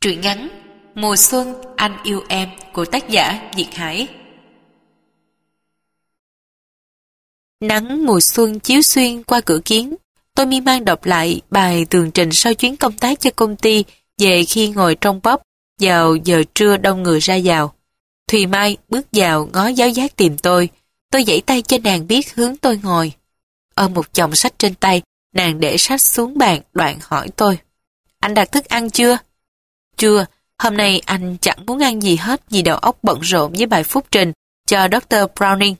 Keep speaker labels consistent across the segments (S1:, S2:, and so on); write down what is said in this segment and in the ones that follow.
S1: Truyện ngắn Mùa xuân anh yêu em của tác giả Diệt Hải Nắng mùa xuân chiếu xuyên qua cửa kiến tôi mi mang đọc lại bài tường trình sau chuyến công tác cho công ty về khi ngồi trong bóp vào giờ trưa đông người ra vào. Thùy Mai bước vào ngó giáo giác tìm tôi. Tôi dãy tay cho nàng biết hướng tôi ngồi. Ở một chồng sách trên tay, nàng để sách xuống bàn đoạn hỏi tôi. Anh đặt thức ăn chưa? Trưa, hôm nay anh chẳng muốn ăn gì hết vì đầu óc bận rộn với bài phúc trình cho Dr. Browning.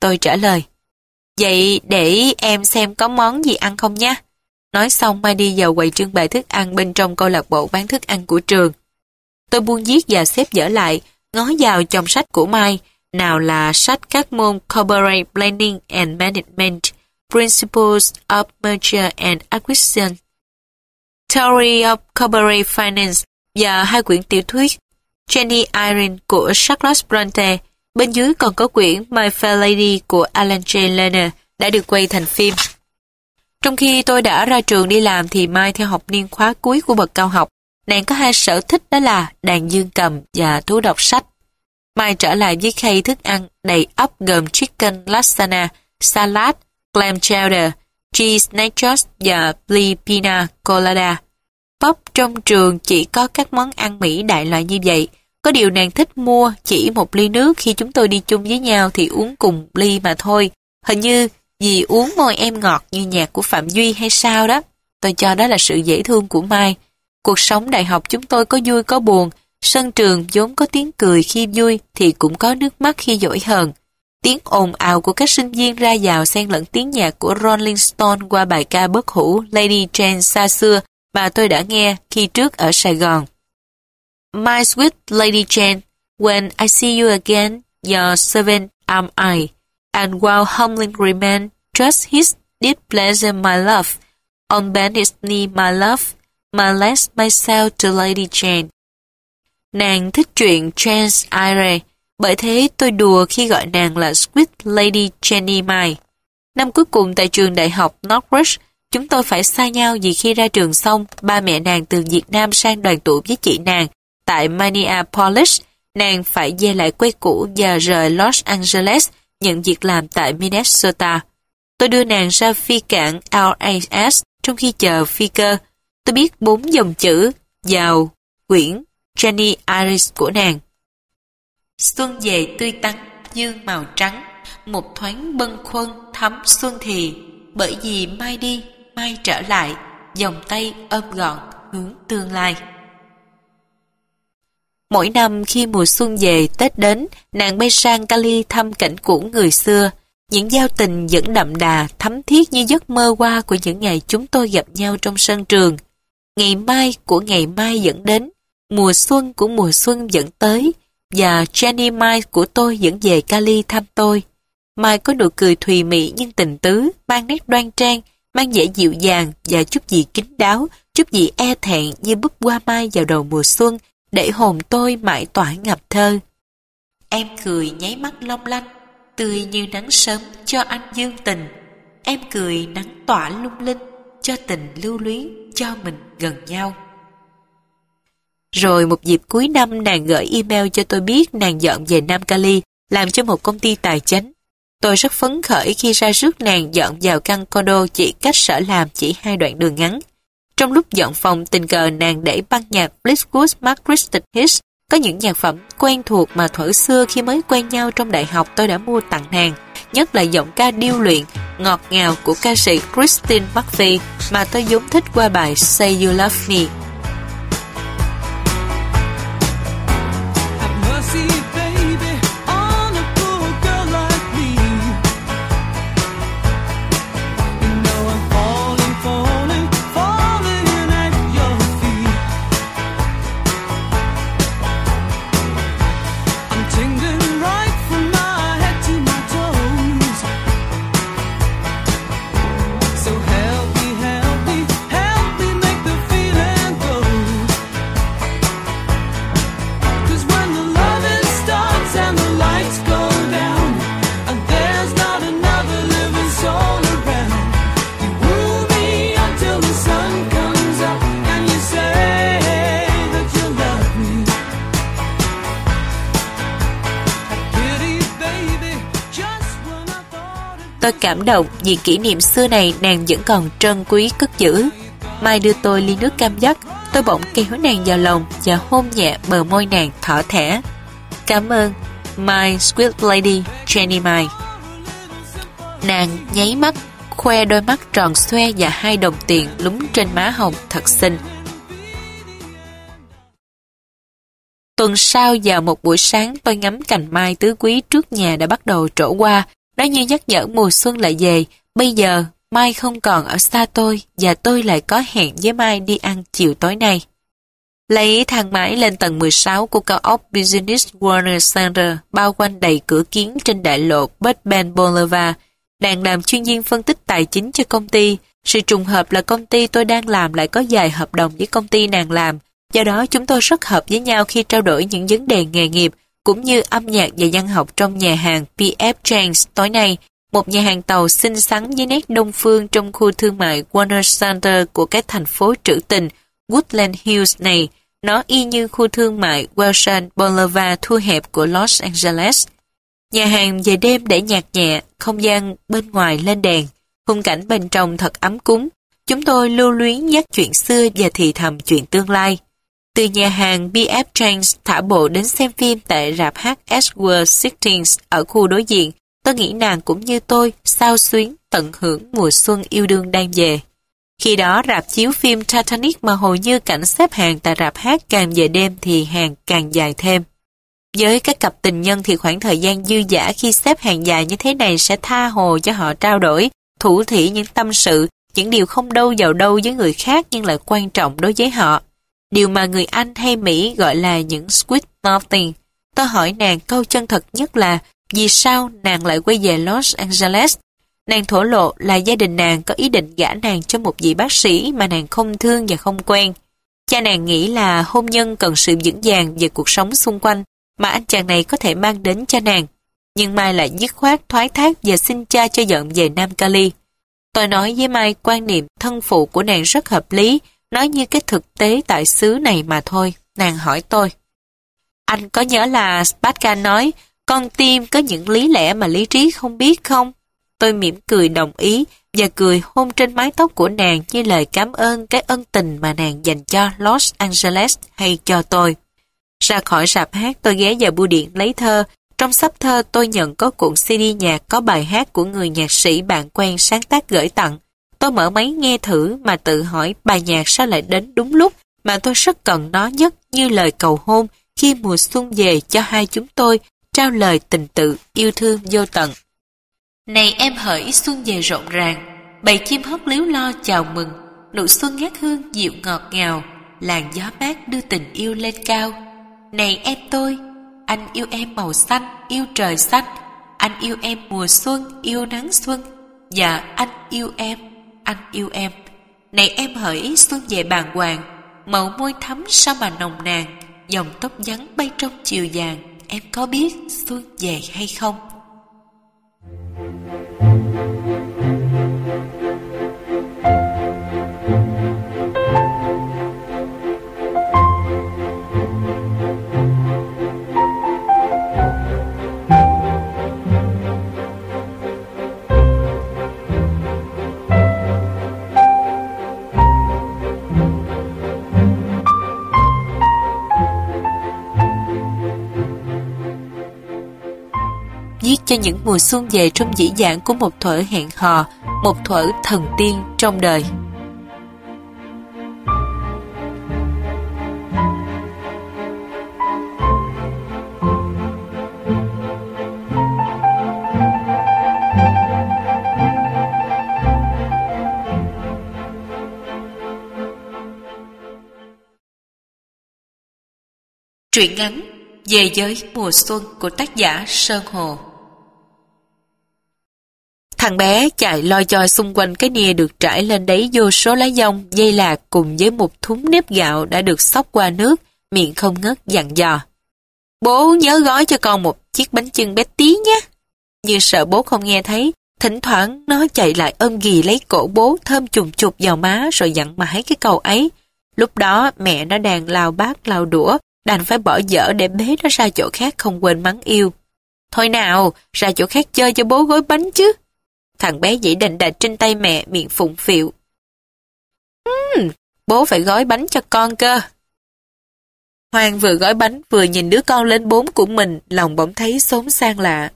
S1: Tôi trả lời. Vậy để em xem có món gì ăn không nha. Nói xong Mai đi vào quầy trưng bày thức ăn bên trong câu lạc bộ bán thức ăn của trường. Tôi buông viết và xếp dở lại, ngó vào trong sách của Mai, nào là sách các môn Corporate Planning and Management, Principles of Merger and Acquisition, Theory of Corporate Finance và hai quyển tiểu thuyết Jenny Irene của Charlotte Bronte. Bên dưới còn có quyển My Fair Lady của Alan J. Lerner đã được quay thành phim. Trong khi tôi đã ra trường đi làm thì Mai theo học niên khóa cuối của bậc cao học. Nàng có hai sở thích đó là đàn dương cầm và thú đọc sách. Mai trở lại với khay thức ăn đầy ắp gồm chicken lasagna, salad, clam chowder, cheese nachos và brie pina colada bắp trong trường chỉ có các món ăn Mỹ đại loại như vậy. Có điều nàng thích mua chỉ một ly nước khi chúng tôi đi chung với nhau thì uống cùng ly mà thôi. Hình như vì uống môi em ngọt như nhạc của Phạm Duy hay sao đó. Tôi cho đó là sự dễ thương của Mai. Cuộc sống đại học chúng tôi có vui có buồn. Sân trường vốn có tiếng cười khi vui thì cũng có nước mắt khi dỗi hờn. Tiếng ồn ào của các sinh viên ra vào xen lẫn tiếng nhạc của Rolling Stone qua bài ca bất hủ Lady Jane xa xưa mà tôi đã nghe khi trước ở Sài Gòn. My sweet Lady Jane, when I see you again, your servant am I, and while humbling remain, trust his deep pleasure my love, on bended knee my love, my last myself to Lady Jane. Nàng thích chuyện Jane's Ire, bởi thế tôi đùa khi gọi nàng là Sweet Lady Jenny Mai. Năm cuối cùng tại trường đại học Northridge, Chúng tôi phải xa nhau vì khi ra trường xong, ba mẹ nàng từ Việt Nam sang đoàn tụ với chị nàng. Tại Minneapolis, nàng phải về lại quê cũ và rời Los Angeles nhận việc làm tại Minnesota. Tôi đưa nàng ra phi cảng LAS trong khi chờ phi cơ. Tôi biết bốn dòng chữ vào quyển Jenny Iris của nàng. Xuân về tươi tắn, dương màu trắng, một thoáng bâng khuâng thắm xuân thì, bởi vì mai đi mai trở lại, vòng tay ôm gọn hướng tương lai. Mỗi năm khi mùa xuân về, Tết đến, nàng bay sang Cali thăm cảnh cũ người xưa. Những giao tình vẫn đậm đà, thấm thiết như giấc mơ qua của những ngày chúng tôi gặp nhau trong sân trường. Ngày mai của ngày mai dẫn đến, mùa xuân của mùa xuân dẫn tới, và Jenny Mai của tôi vẫn về Cali thăm tôi. Mai có nụ cười thùy mị nhưng tình tứ, mang nét đoan trang, mang vẻ dịu dàng và chút gì kín đáo, chút gì e thẹn như búp hoa mai vào đầu mùa xuân, để hồn tôi mãi tỏa ngập thơ. Em cười nháy mắt long lanh, tươi như nắng sớm cho anh dương tình. Em cười nắng tỏa lung linh, cho tình lưu luyến, cho mình gần nhau. Rồi một dịp cuối năm nàng gửi email cho tôi biết nàng dọn về Nam Cali, làm cho một công ty tài chính. Tôi rất phấn khởi khi ra rước nàng dọn vào căn condo chỉ cách sở làm chỉ hai đoạn đường ngắn. Trong lúc dọn phòng tình cờ nàng để băng nhạc Blitzwood Mark Christian Hits có những nhạc phẩm quen thuộc mà thuở xưa khi mới quen nhau trong đại học tôi đã mua tặng nàng, nhất là giọng ca điêu luyện, ngọt ngào của ca sĩ Christine McVie mà tôi vốn thích qua bài Say You Love Me. Cảm động vì kỷ niệm xưa này nàng vẫn còn trân quý cất giữ. Mai đưa tôi ly nước cam dắt, tôi bỗng kéo nàng vào lòng và hôn nhẹ bờ môi nàng thỏ thẻ. Cảm ơn, My Sweet Lady Jenny Mai. Nàng nháy mắt, khoe đôi mắt tròn xoe và hai đồng tiền lúng trên má hồng thật xinh. Tuần sau vào một buổi sáng tôi ngắm cành mai tứ quý trước nhà đã bắt đầu trổ qua. Nó như nhắc nhở mùa xuân lại về. Bây giờ, Mai không còn ở xa tôi và tôi lại có hẹn với Mai đi ăn chiều tối nay. Lấy thang máy lên tầng 16 của cao ốc Business Warner Center bao quanh đầy cửa kiến trên đại lộ Bud Boulevard. Đang làm chuyên viên phân tích tài chính cho công ty. Sự trùng hợp là công ty tôi đang làm lại có dài hợp đồng với công ty nàng làm Do đó chúng tôi rất hợp với nhau khi trao đổi những vấn đề nghề nghiệp cũng như âm nhạc và văn học trong nhà hàng P.F. Chang's tối nay, một nhà hàng tàu xinh xắn với nét đông phương trong khu thương mại Warner Center của cái thành phố trữ tình Woodland Hills này. Nó y như khu thương mại Wilson Boulevard thu hẹp của Los Angeles. Nhà hàng về đêm để nhạc nhẹ, không gian bên ngoài lên đèn, khung cảnh bên trong thật ấm cúng. Chúng tôi lưu luyến nhắc chuyện xưa và thì thầm chuyện tương lai. Từ nhà hàng BF Trains thả bộ đến xem phim tại rạp hát Ashworth Sittings ở khu đối diện, tôi nghĩ nàng cũng như tôi sao xuyến tận hưởng mùa xuân yêu đương đang về. Khi đó rạp chiếu phim Titanic mà hầu như cảnh xếp hàng tại rạp hát càng về đêm thì hàng càng dài thêm. Với các cặp tình nhân thì khoảng thời gian dư giả khi xếp hàng dài như thế này sẽ tha hồ cho họ trao đổi, thủ thỉ những tâm sự, những điều không đâu vào đâu với người khác nhưng lại quan trọng đối với họ. Điều mà người Anh hay Mỹ gọi là những Squid Mountain. Tôi hỏi nàng câu chân thật nhất là, vì sao nàng lại quay về Los Angeles? Nàng thổ lộ là gia đình nàng có ý định gả nàng cho một vị bác sĩ mà nàng không thương và không quen. Cha nàng nghĩ là hôn nhân cần sự vững vàng về cuộc sống xung quanh mà anh chàng này có thể mang đến cho nàng. Nhưng Mai lại dứt khoát thoái thác và xin cha cho dọn về Nam Cali. Tôi nói với Mai quan niệm thân phụ của nàng rất hợp lý nói như cái thực tế tại xứ này mà thôi. Nàng hỏi tôi. Anh có nhớ là Spatka nói, con tim có những lý lẽ mà lý trí không biết không? Tôi mỉm cười đồng ý và cười hôn trên mái tóc của nàng như lời cảm ơn cái ân tình mà nàng dành cho Los Angeles hay cho tôi. Ra khỏi sạp hát, tôi ghé vào bưu điện lấy thơ. Trong sắp thơ, tôi nhận có cuộn CD nhạc có bài hát của người nhạc sĩ bạn quen sáng tác gửi tặng. Tôi mở máy nghe thử mà tự hỏi bài nhạc sao lại đến đúng lúc mà tôi rất cần nó nhất như lời cầu hôn khi mùa xuân về cho hai chúng tôi trao lời tình tự yêu thương vô tận. Này em hỡi xuân về rộn ràng, bầy chim hót líu lo chào mừng, nụ xuân ngát hương dịu ngọt ngào, làn gió mát đưa tình yêu lên cao. Này em tôi, anh yêu em màu xanh, yêu trời xanh, anh yêu em mùa xuân, yêu nắng xuân, và anh yêu em anh yêu em. Này em hỡi xuân về bàn hoàng, màu môi thắm sao mà nồng nàn, dòng tóc trắng bay trong chiều vàng, em có biết xuân về hay không? viết cho những mùa xuân về trong dĩ dạng của một thuở hẹn hò, một thuở thần tiên trong đời. Truyện ngắn Về giới mùa xuân của tác giả Sơn Hồ Thằng bé chạy loi choi xung quanh cái nia được trải lên đấy vô số lá dông, dây lạc cùng với một thúng nếp gạo đã được xóc qua nước, miệng không ngớt dặn dò. Bố nhớ gói cho con một chiếc bánh chưng bé tí nhé. Như sợ bố không nghe thấy, thỉnh thoảng nó chạy lại ôm ghì lấy cổ bố thơm trùng chụp vào má rồi dặn mãi cái câu ấy. Lúc đó mẹ nó đang lao bát lao đũa, đành phải bỏ dở để bế nó ra chỗ khác không quên mắng yêu. Thôi nào, ra chỗ khác chơi cho bố gói bánh chứ. Thằng bé dĩ đành đạch trên tay mẹ miệng phụng phịu. Uhm, bố phải gói bánh cho con cơ. Hoàng vừa gói bánh vừa nhìn đứa con lên bốn của mình, lòng bỗng thấy xốn sang lạ.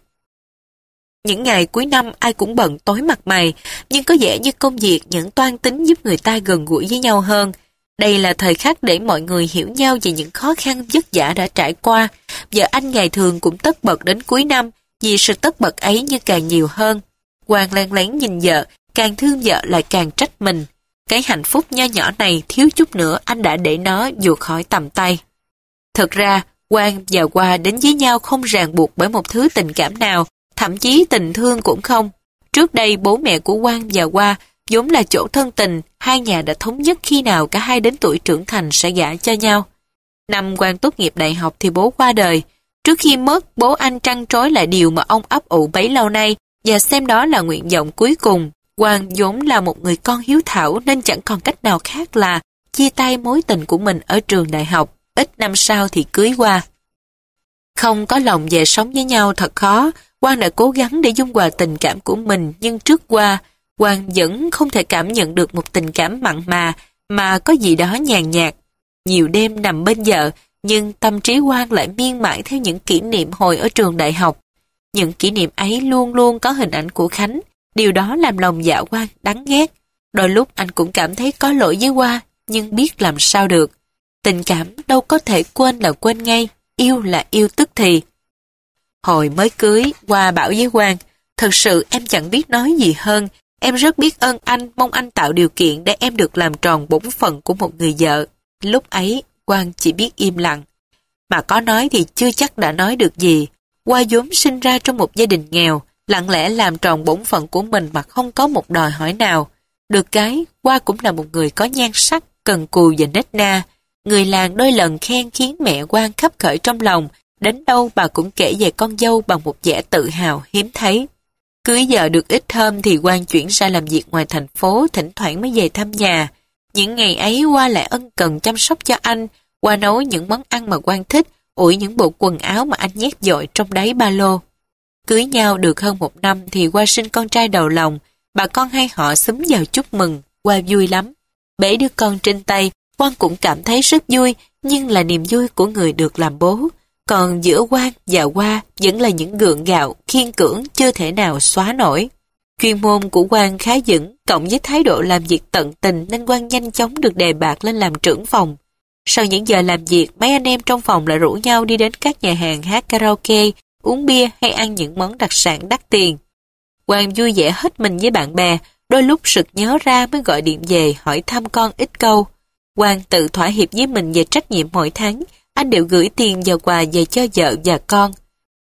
S1: Những ngày cuối năm ai cũng bận tối mặt mày, nhưng có vẻ như công việc những toan tính giúp người ta gần gũi với nhau hơn. Đây là thời khắc để mọi người hiểu nhau về những khó khăn vất vả đã trải qua. Vợ anh ngày thường cũng tất bật đến cuối năm, vì sự tất bật ấy như càng nhiều hơn. Hoàng len lén nhìn vợ, càng thương vợ lại càng trách mình. Cái hạnh phúc nho nhỏ này thiếu chút nữa anh đã để nó vụt khỏi tầm tay. thật ra, Quang và Hoa đến với nhau không ràng buộc bởi một thứ tình cảm nào, thậm chí tình thương cũng không. Trước đây bố mẹ của Quang và Hoa vốn là chỗ thân tình, hai nhà đã thống nhất khi nào cả hai đến tuổi trưởng thành sẽ gả cho nhau. Năm Quang tốt nghiệp đại học thì bố qua đời. Trước khi mất, bố anh trăn trối lại điều mà ông ấp ủ bấy lâu nay và xem đó là nguyện vọng cuối cùng. Quang vốn là một người con hiếu thảo nên chẳng còn cách nào khác là chia tay mối tình của mình ở trường đại học, ít năm sau thì cưới qua. Không có lòng về sống với nhau thật khó, Quang đã cố gắng để dung hòa tình cảm của mình nhưng trước qua, Quang vẫn không thể cảm nhận được một tình cảm mặn mà, mà có gì đó nhàn nhạt. Nhiều đêm nằm bên vợ, nhưng tâm trí Quang lại miên mãi theo những kỷ niệm hồi ở trường đại học. Những kỷ niệm ấy luôn luôn có hình ảnh của Khánh, điều đó làm lòng dạ quan đắng ghét. Đôi lúc anh cũng cảm thấy có lỗi với Hoa, nhưng biết làm sao được. Tình cảm đâu có thể quên là quên ngay, yêu là yêu tức thì. Hồi mới cưới, Hoa bảo với Quang, thật sự em chẳng biết nói gì hơn, em rất biết ơn anh, mong anh tạo điều kiện để em được làm tròn bổn phận của một người vợ. Lúc ấy, Quang chỉ biết im lặng. Mà có nói thì chưa chắc đã nói được gì. Qua vốn sinh ra trong một gia đình nghèo, lặng lẽ làm tròn bổn phận của mình mà không có một đòi hỏi nào. Được cái, Qua cũng là một người có nhan sắc, cần cù và nết na. Người làng đôi lần khen khiến mẹ Quang khắp khởi trong lòng, đến đâu bà cũng kể về con dâu bằng một vẻ tự hào hiếm thấy. Cưới vợ được ít hôm thì Quang chuyển ra làm việc ngoài thành phố, thỉnh thoảng mới về thăm nhà. Những ngày ấy Qua lại ân cần chăm sóc cho anh, qua nấu những món ăn mà Quang thích, ủi những bộ quần áo mà anh nhét dội trong đáy ba lô. Cưới nhau được hơn một năm thì qua sinh con trai đầu lòng, bà con hai họ xúm vào chúc mừng, qua vui lắm. Bể đứa con trên tay, Quang cũng cảm thấy rất vui, nhưng là niềm vui của người được làm bố. Còn giữa Quang và Hoa vẫn là những gượng gạo, khiên cưỡng chưa thể nào xóa nổi. Chuyên môn của Quang khá vững, cộng với thái độ làm việc tận tình nên Quang nhanh chóng được đề bạc lên làm trưởng phòng. Sau những giờ làm việc, mấy anh em trong phòng lại rủ nhau đi đến các nhà hàng hát karaoke, uống bia hay ăn những món đặc sản đắt tiền. Quang vui vẻ hết mình với bạn bè, đôi lúc sực nhớ ra mới gọi điện về hỏi thăm con ít câu. Quang tự thỏa hiệp với mình về trách nhiệm mỗi tháng, anh đều gửi tiền và quà về cho vợ và con.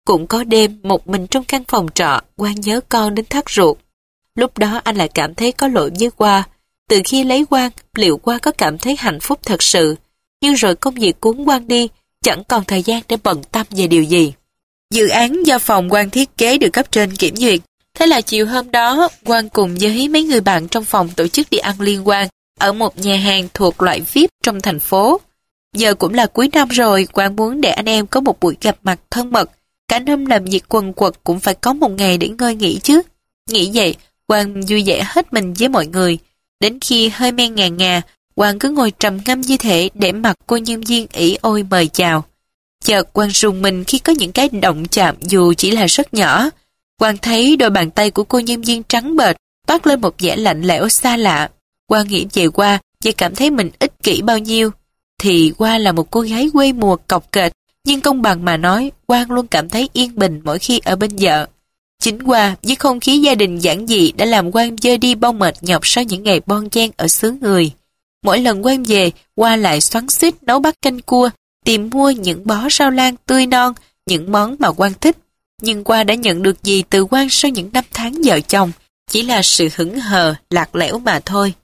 S1: Cũng có đêm, một mình trong căn phòng trọ, Quang nhớ con đến thắt ruột. Lúc đó anh lại cảm thấy có lỗi với Qua. Từ khi lấy Quang, liệu Qua có cảm thấy hạnh phúc thật sự? Nhưng rồi công việc cuốn Quang đi, chẳng còn thời gian để bận tâm về điều gì. Dự án do phòng Quang thiết kế được cấp trên kiểm duyệt. Thế là chiều hôm đó, Quang cùng với mấy người bạn trong phòng tổ chức đi ăn liên quan ở một nhà hàng thuộc loại VIP trong thành phố. Giờ cũng là cuối năm rồi, Quang muốn để anh em có một buổi gặp mặt thân mật. Cả năm làm việc quần quật cũng phải có một ngày để ngơi nghỉ chứ. Nghĩ vậy, Quang vui vẻ hết mình với mọi người. Đến khi hơi men ngà ngà, Quang cứ ngồi trầm ngâm như thế để mặc cô nhân viên ỉ ôi mời chào. Chợt Quang rùng mình khi có những cái động chạm dù chỉ là rất nhỏ. Quang thấy đôi bàn tay của cô nhân viên trắng bệch toát lên một vẻ lạnh lẽo xa lạ. Quang nghĩ về qua và cảm thấy mình ích kỷ bao nhiêu. Thì qua là một cô gái quê mùa cọc kệch, nhưng công bằng mà nói, Quang luôn cảm thấy yên bình mỗi khi ở bên vợ. Chính qua với không khí gia đình giản dị đã làm Quang dơi đi bao mệt nhọc sau những ngày bon chen ở xứ người. Mỗi lần Quang về, qua lại xoắn xít nấu bát canh cua, tìm mua những bó rau lan tươi non, những món mà quan thích. Nhưng qua đã nhận được gì từ quan sau những năm tháng vợ chồng, chỉ là sự hững hờ, lạc lẽo mà thôi.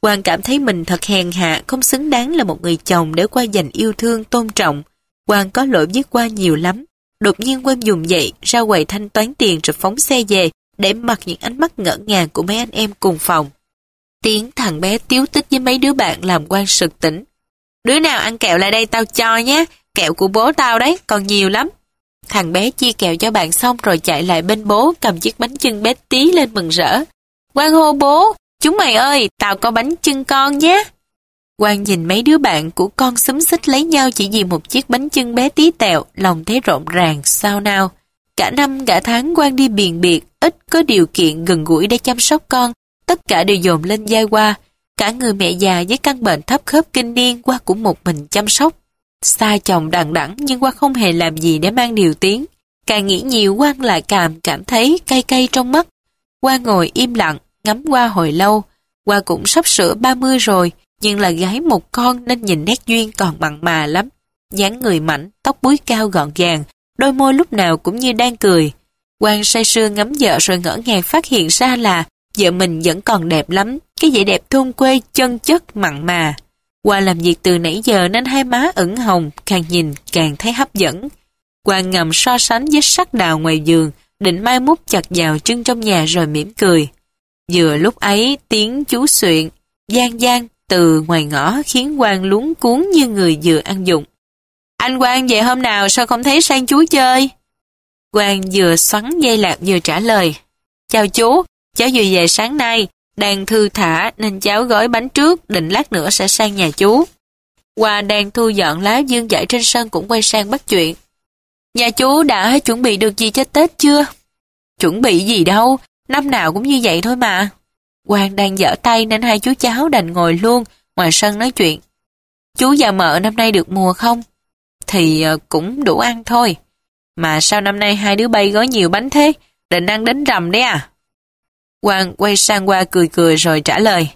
S1: Quang cảm thấy mình thật hèn hạ, không xứng đáng là một người chồng để qua dành yêu thương, tôn trọng. Quang có lỗi với qua nhiều lắm. Đột nhiên Quang dùng dậy, ra quầy thanh toán tiền rồi phóng xe về, để mặc những ánh mắt ngỡ ngàng của mấy anh em cùng phòng. Tiếng thằng bé tiếu tích với mấy đứa bạn làm quan sực tỉnh. Đứa nào ăn kẹo lại đây tao cho nhé, kẹo của bố tao đấy, còn nhiều lắm. Thằng bé chia kẹo cho bạn xong rồi chạy lại bên bố cầm chiếc bánh chưng bé tí lên mừng rỡ. Quang hô bố, chúng mày ơi, tao có bánh chưng con nhé. Quang nhìn mấy đứa bạn của con xúm xích lấy nhau chỉ vì một chiếc bánh chưng bé tí tẹo, lòng thấy rộn ràng, sao nào. Cả năm cả tháng Quang đi biền biệt, ít có điều kiện gần gũi để chăm sóc con, tất cả đều dồn lên vai qua. Cả người mẹ già với căn bệnh thấp khớp kinh niên qua cũng một mình chăm sóc. Xa chồng đằng đẵng nhưng qua không hề làm gì để mang điều tiếng. Càng nghĩ nhiều quan lại cảm cảm thấy cay cay trong mắt. Qua ngồi im lặng, ngắm qua hồi lâu. Qua cũng sắp sửa 30 rồi, nhưng là gái một con nên nhìn nét duyên còn mặn mà lắm. dáng người mảnh, tóc búi cao gọn gàng, đôi môi lúc nào cũng như đang cười. Quang say sưa ngắm vợ rồi ngỡ ngàng phát hiện ra là vợ mình vẫn còn đẹp lắm, cái vẻ đẹp thôn quê chân chất mặn mà. Qua làm việc từ nãy giờ nên hai má ửng hồng, càng nhìn càng thấy hấp dẫn. Qua ngầm so sánh với sắc đào ngoài giường, định mai mút chặt vào chân trong nhà rồi mỉm cười. Vừa lúc ấy tiếng chú xuyện, gian gian từ ngoài ngõ khiến Quang luống cuốn như người vừa ăn dụng. Anh Quang về hôm nào sao không thấy sang chú chơi? Quang vừa xoắn dây lạc vừa trả lời. Chào chú, cháu vừa về sáng nay, đang thư thả nên cháu gói bánh trước, định lát nữa sẽ sang nhà chú. Hoa đang thu dọn lá dương dại trên sân cũng quay sang bắt chuyện. Nhà chú đã chuẩn bị được gì cho Tết chưa? Chuẩn bị gì đâu, năm nào cũng như vậy thôi mà. Quang đang dở tay nên hai chú cháu đành ngồi luôn ngoài sân nói chuyện. Chú và mợ năm nay được mùa không? Thì ờ, cũng đủ ăn thôi. Mà sao năm nay hai đứa bay gói nhiều bánh thế? Định ăn đến rầm đấy à? Quang quay sang qua cười cười rồi trả lời.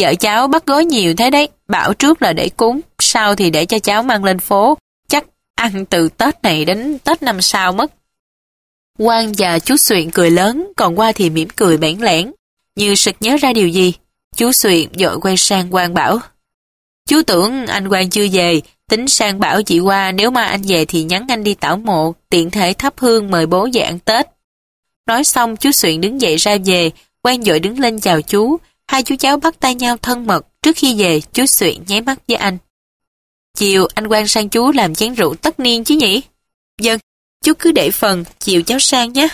S1: Vợ cháu bắt gói nhiều thế đấy, bảo trước là để cúng, sau thì để cho cháu mang lên phố, chắc ăn từ Tết này đến Tết năm sau mất. Quang và chú Xuyện cười lớn, còn qua thì mỉm cười bẽn lẽn, như sực nhớ ra điều gì. Chú Xuyện dội quay sang Quang bảo. Chú tưởng anh Quang chưa về, tính sang bảo chị qua nếu mà anh về thì nhắn anh đi tảo mộ, tiện thể thắp hương mời bố về ăn Tết. Nói xong chú Xuyện đứng dậy ra về, quan dội đứng lên chào chú. Hai chú cháu bắt tay nhau thân mật. Trước khi về, chú Xuyện nháy mắt với anh. Chiều anh quan sang chú làm chén rượu tất niên chứ nhỉ? Dân, chú cứ để phần, chiều cháu sang nhé.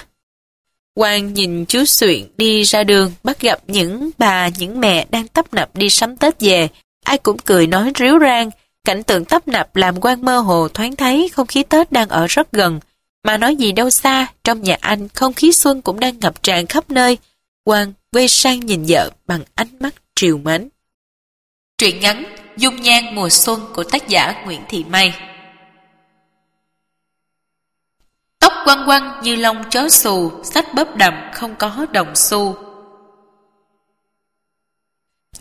S1: Quang nhìn chú Xuyện đi ra đường, bắt gặp những bà, những mẹ đang tấp nập đi sắm Tết về. Ai cũng cười nói ríu rang. Cảnh tượng tấp nập làm Quang mơ hồ thoáng thấy không khí Tết đang ở rất gần. Mà nói gì đâu xa, trong nhà anh không khí xuân cũng đang ngập tràn khắp nơi. Quang quay sang nhìn vợ bằng ánh mắt triều mến. Truyện ngắn Dung nhan mùa xuân của tác giả Nguyễn Thị May Tóc quăng quăng như lông chó xù, sách bóp đầm không có đồng xu.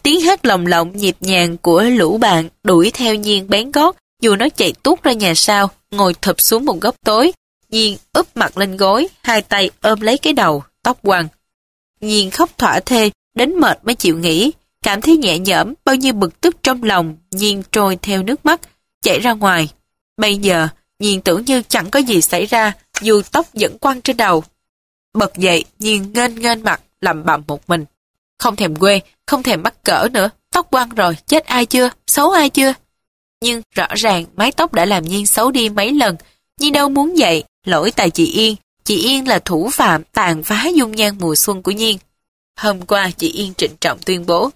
S1: Tiếng hát lồng lộng nhịp nhàng của lũ bạn đuổi theo nhiên bén gót dù nó chạy tuốt ra nhà sau, ngồi thụp xuống một góc tối, Nhiên úp mặt lên gối, hai tay ôm lấy cái đầu, tóc quằn. Nhiên khóc thỏa thê, đến mệt mới chịu nghỉ, cảm thấy nhẹ nhõm, bao nhiêu bực tức trong lòng, Nhiên trôi theo nước mắt, chảy ra ngoài. Bây giờ, Nhiên tưởng như chẳng có gì xảy ra, dù tóc vẫn quăng trên đầu. Bật dậy, Nhiên ngên ngên mặt, lầm bầm một mình. Không thèm quê, không thèm mắc cỡ nữa, tóc quăng rồi, chết ai chưa, xấu ai chưa. Nhưng rõ ràng mái tóc đã làm Nhiên xấu đi mấy lần, Nhiên đâu muốn vậy, Lỗi tại chị Yên, chị Yên là thủ phạm tàn phá dung nhan mùa xuân của Nhiên. Hôm qua chị Yên trịnh trọng tuyên bố,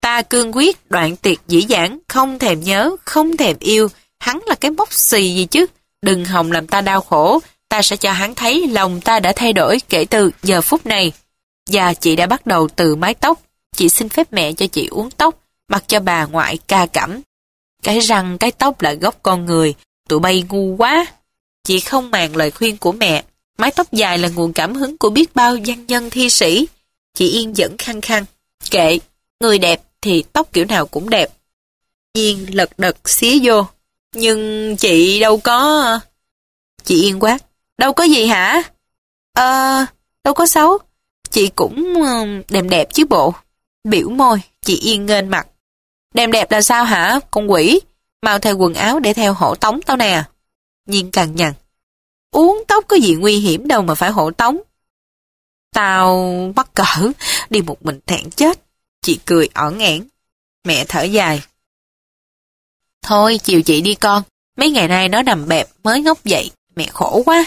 S1: ta cương quyết đoạn tiệc dĩ dãn, không thèm nhớ, không thèm yêu, hắn là cái mốc xì gì chứ, đừng hòng làm ta đau khổ, ta sẽ cho hắn thấy lòng ta đã thay đổi kể từ giờ phút này. Và chị đã bắt đầu từ mái tóc, chị xin phép mẹ cho chị uống tóc, mặc cho bà ngoại ca cẩm. Cái răng, cái tóc là gốc con người, tụi bay ngu quá. Chị không màng lời khuyên của mẹ. Mái tóc dài là nguồn cảm hứng của biết bao văn nhân thi sĩ. Chị Yên vẫn khăng khăng. Kệ, người đẹp thì tóc kiểu nào cũng đẹp. Yên lật đật xía vô. Nhưng chị đâu có... Chị Yên quát. Đâu có gì hả? Ờ, đâu có xấu. Chị cũng đẹp đẹp chứ bộ. Biểu môi, chị Yên ngên mặt. Đẹp đẹp là sao hả, con quỷ? Mau theo quần áo để theo hộ tống tao nè. Nhiên càng nhằn. Uống tóc có gì nguy hiểm đâu mà phải hộ tống. Tao bắt cỡ, đi một mình thẹn chết. Chị cười ỏn nghẽn. Mẹ thở dài. Thôi, chiều chị đi con. Mấy ngày nay nó nằm bẹp, mới ngốc dậy. mẹ khổ quá.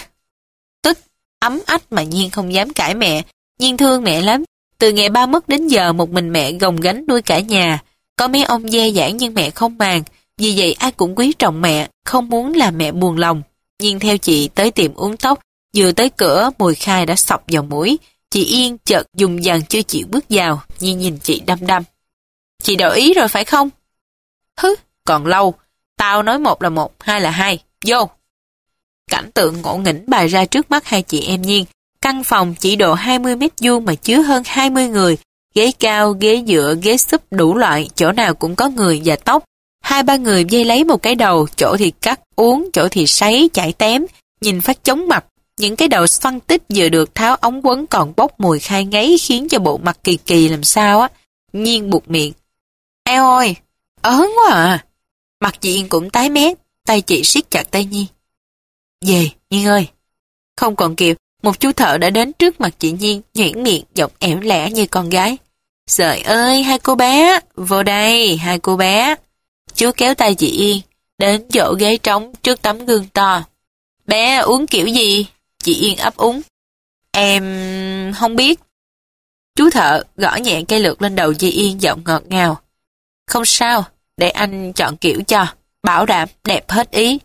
S1: Tức, ấm ách mà Nhiên không dám cãi mẹ, Nhiên thương mẹ lắm. Từ ngày ba mất đến giờ một mình mẹ gồng gánh nuôi cả nhà. Có mấy ông dê dãn nhưng mẹ không màng. Vì vậy ai cũng quý trọng mẹ, không muốn làm mẹ buồn lòng. Nhưng theo chị tới tiệm uống tóc, vừa tới cửa mùi khai đã sọc vào mũi. Chị Yên chợt dùng dàn chưa chịu bước vào, Nhiên nhìn chị đăm đăm. Chị đổi ý rồi phải không? Hứ, còn lâu. Tao nói một là một, hai là hai. Vô! Cảnh tượng ngộ nghĩnh bày ra trước mắt hai chị em Nhiên. Căn phòng chỉ độ 20 mét vuông mà chứa hơn 20 người. Ghế cao, ghế dựa, ghế súp đủ loại, chỗ nào cũng có người và tóc. Hai ba người dây lấy một cái đầu, chỗ thì cắt, uống, chỗ thì sấy, chảy tém. Nhìn phát chóng mặt, những cái đầu xoăn tích vừa được tháo ống quấn còn bốc mùi khai ngấy khiến cho bộ mặt kỳ kỳ làm sao á. Nhiên buộc miệng. Eo ơi, ớn quá à. Mặt chị Yên cũng tái mét, tay chị siết chặt tay Nhi. Về, Nhiên ơi. Không còn kịp, một chú thợ đã đến trước mặt chị Nhiên, nhuyễn miệng, giọng ẻo lẻ như con gái. Trời ơi, hai cô bé, vô đây, hai cô bé. Chú kéo tay chị Yên, đến chỗ ghế trống trước tấm gương to. Bé uống kiểu gì? Chị Yên ấp úng. Em không biết. Chú thợ gõ nhẹ cây lược lên đầu chị Yên giọng ngọt ngào. Không sao, để anh chọn kiểu cho, bảo đảm đẹp hết ý.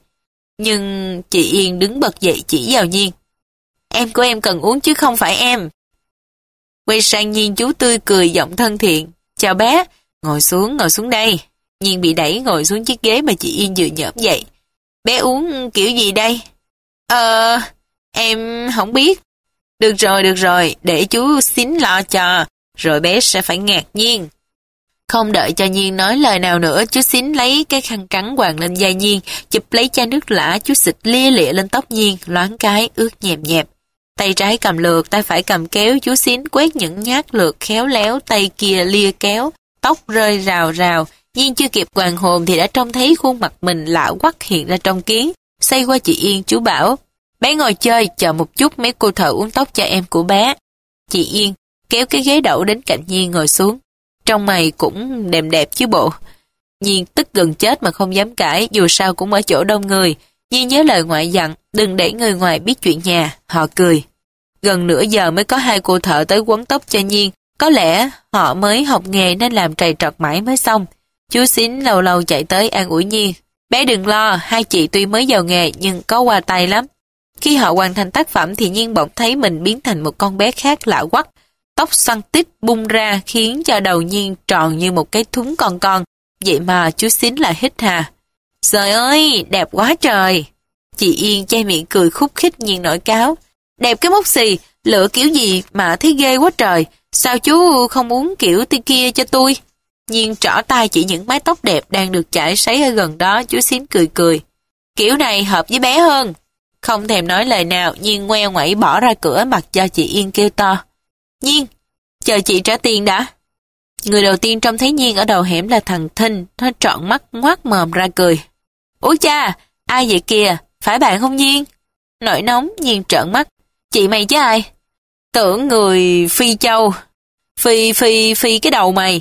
S1: Nhưng chị Yên đứng bật dậy chỉ vào Nhiên. Em của em cần uống chứ không phải em. Quay sang Nhiên chú tươi cười giọng thân thiện. Chào bé, ngồi xuống, ngồi xuống đây. Nhiên bị đẩy ngồi xuống chiếc ghế mà chị Yên vừa nhỡm dậy. Bé uống kiểu gì đây? Ờ, em không biết. Được rồi, được rồi, để chú xín lo cho, rồi bé sẽ phải ngạc nhiên. Không đợi cho Nhiên nói lời nào nữa, chú xín lấy cái khăn trắng quàng lên da Nhiên, chụp lấy chai nước lã, chú xịt lia lịa lên tóc Nhiên, loáng cái, ướt nhèm nhẹp. Tay trái cầm lược, tay phải cầm kéo, chú xín quét những nhát lược khéo léo, tay kia lia kéo, tóc rơi rào rào. Duyên chưa kịp hoàng hồn thì đã trông thấy khuôn mặt mình lạ quắc hiện ra trong kiến. Xây qua chị Yên, chú bảo, bé ngồi chơi, chờ một chút mấy cô thợ uống tóc cho em của bé. Chị Yên kéo cái ghế đậu đến cạnh Nhiên ngồi xuống. Trong mày cũng đẹp đẹp chứ bộ. Nhiên tức gần chết mà không dám cãi, dù sao cũng ở chỗ đông người. Nhiên nhớ lời ngoại dặn, đừng để người ngoài biết chuyện nhà, họ cười. Gần nửa giờ mới có hai cô thợ tới quấn tóc cho Nhiên, có lẽ họ mới học nghề nên làm trầy trật mãi mới xong. Chú Xín lâu lâu chạy tới an ủi Nhiên. Bé đừng lo, hai chị tuy mới vào nghề nhưng có qua tay lắm. Khi họ hoàn thành tác phẩm thì Nhiên bỗng thấy mình biến thành một con bé khác lạ quắc. Tóc xoăn tít bung ra khiến cho đầu Nhiên tròn như một cái thúng con con. Vậy mà chú Xín lại hít hà. Trời ơi, đẹp quá trời. Chị Yên che miệng cười khúc khích Nhiên nổi cáo. Đẹp cái mốc xì, lựa kiểu gì mà thấy ghê quá trời. Sao chú không muốn kiểu tiên kia cho tôi? Nhiên trỏ tay chỉ những mái tóc đẹp đang được chải sấy ở gần đó, chú Xín cười cười. Kiểu này hợp với bé hơn. Không thèm nói lời nào, Nhiên ngoeo ngoẩy bỏ ra cửa mặt cho chị Yên kêu to. Nhiên, chờ chị trả tiền đã. Người đầu tiên trông thấy Nhiên ở đầu hẻm là thằng Thinh, nó trọn mắt ngoác mồm ra cười. Ủa cha, ai vậy kìa, phải bạn không Nhiên? Nổi nóng, Nhiên trợn mắt. Chị mày chứ ai? Tưởng người Phi Châu. Phi, Phi, Phi cái đầu mày.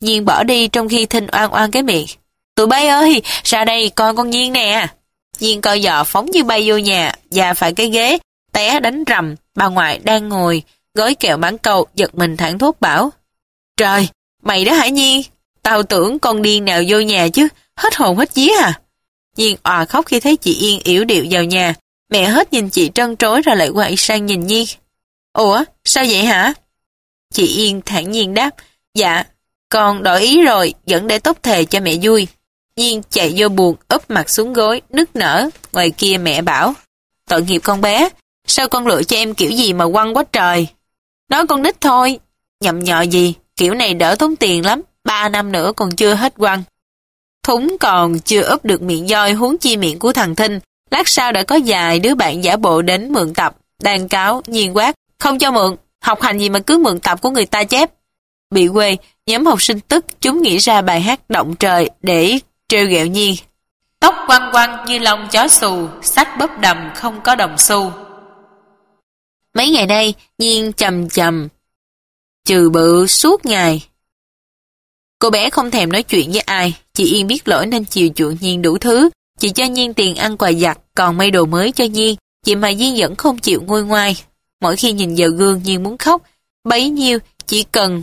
S1: Nhiên bỏ đi trong khi Thinh oan oan cái miệng. Tụi bay ơi, ra đây coi con Nhiên nè. Nhiên coi dọ phóng như bay vô nhà, và phải cái ghế, té đánh rầm, bà ngoại đang ngồi, gói kẹo bán cầu, giật mình thẳng thốt bảo. Trời, mày đó hả Nhiên? Tao tưởng con điên nào vô nhà chứ, hết hồn hết vía à? Nhiên òa khóc khi thấy chị Yên yểu điệu vào nhà, mẹ hết nhìn chị trân trối rồi lại quay sang nhìn Nhiên. Ủa, sao vậy hả? Chị Yên thản nhiên đáp, dạ, con đổi ý rồi, vẫn để tóc thề cho mẹ vui. Nhiên chạy vô buồn, úp mặt xuống gối, nức nở. Ngoài kia mẹ bảo, tội nghiệp con bé, sao con lựa cho em kiểu gì mà quăng quá trời. Nói con nít thôi, nhậm nhọ gì, kiểu này đỡ tốn tiền lắm, ba năm nữa còn chưa hết quăng. Thúng còn chưa úp được miệng doi huống chi miệng của thằng Thinh, lát sau đã có vài đứa bạn giả bộ đến mượn tập, đàn cáo, nhiên quát, không cho mượn, học hành gì mà cứ mượn tập của người ta chép. Bị quê, nhóm học sinh tức chúng nghĩ ra bài hát động trời để trêu ghẹo Nhiên. Tóc quăng quăng như lông chó xù, sách bóp đầm không có đồng xu. Mấy ngày nay, Nhiên chầm chầm, trừ bự suốt ngày. Cô bé không thèm nói chuyện với ai, chị Yên biết lỗi nên chiều chuộng Nhiên đủ thứ, Chị cho Nhiên tiền ăn quà giặt, còn may đồ mới cho Nhiên. Chị mà Nhiên vẫn không chịu ngôi ngoài. Mỗi khi nhìn vào gương Nhiên muốn khóc. Bấy nhiêu, chỉ cần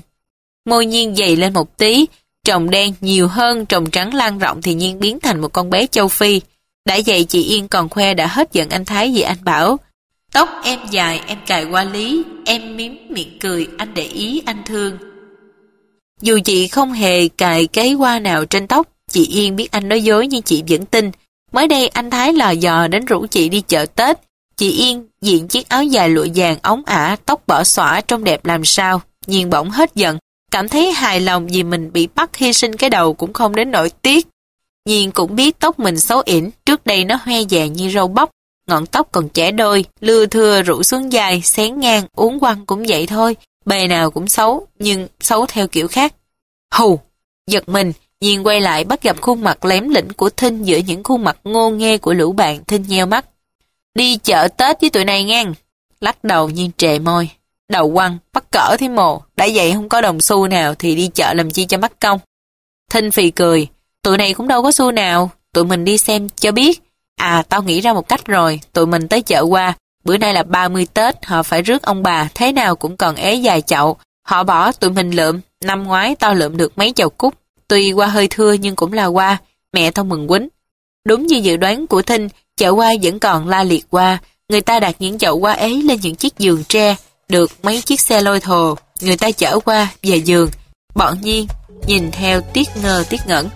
S1: môi Nhiên dày lên một tí, trồng đen nhiều hơn trồng trắng lan rộng thì Nhiên biến thành một con bé châu Phi. Đã vậy chị Yên còn khoe đã hết giận anh Thái vì anh bảo Tóc em dài em cài qua lý, em miếm miệng cười, anh để ý anh thương. Dù chị không hề cài cái hoa nào trên tóc, chị Yên biết anh nói dối nhưng chị vẫn tin. Mới đây anh Thái lò dò đến rủ chị đi chợ Tết. Chị Yên diện chiếc áo dài lụa vàng ống ả, tóc bỏ xõa trông đẹp làm sao. Nhiên bỗng hết giận, cảm thấy hài lòng vì mình bị bắt hy sinh cái đầu cũng không đến nỗi tiếc. Nhiên cũng biết tóc mình xấu ỉn, trước đây nó hoe vàng như râu bóc, ngọn tóc còn trẻ đôi, lưa thưa rủ xuống dài, xén ngang, uống quăng cũng vậy thôi, bề nào cũng xấu, nhưng xấu theo kiểu khác. Hù! Giật mình, Nhiên quay lại bắt gặp khuôn mặt lém lĩnh của Thinh giữa những khuôn mặt ngô nghê của lũ bạn Thinh nheo mắt. Đi chợ Tết với tụi này ngang. Lắc đầu Nhiên trề môi. Đầu quăng, bắt cỡ thế mồ, đã vậy không có đồng xu nào thì đi chợ làm chi cho mất công. Thinh phì cười, tụi này cũng đâu có xu nào, tụi mình đi xem cho biết. À, tao nghĩ ra một cách rồi, tụi mình tới chợ qua, bữa nay là 30 Tết, họ phải rước ông bà, thế nào cũng còn ế dài chậu. Họ bỏ tụi mình lượm, năm ngoái tao lượm được mấy chậu cúc, tuy qua hơi thưa nhưng cũng là qua, mẹ tao mừng quýnh. Đúng như dự đoán của Thinh, chợ qua vẫn còn la liệt qua, người ta đặt những chậu qua ấy lên những chiếc giường tre, được mấy chiếc xe lôi thồ, người ta chở qua về giường. Bọn nhiên nhìn theo tiếc ngơ tiếc ngẩn.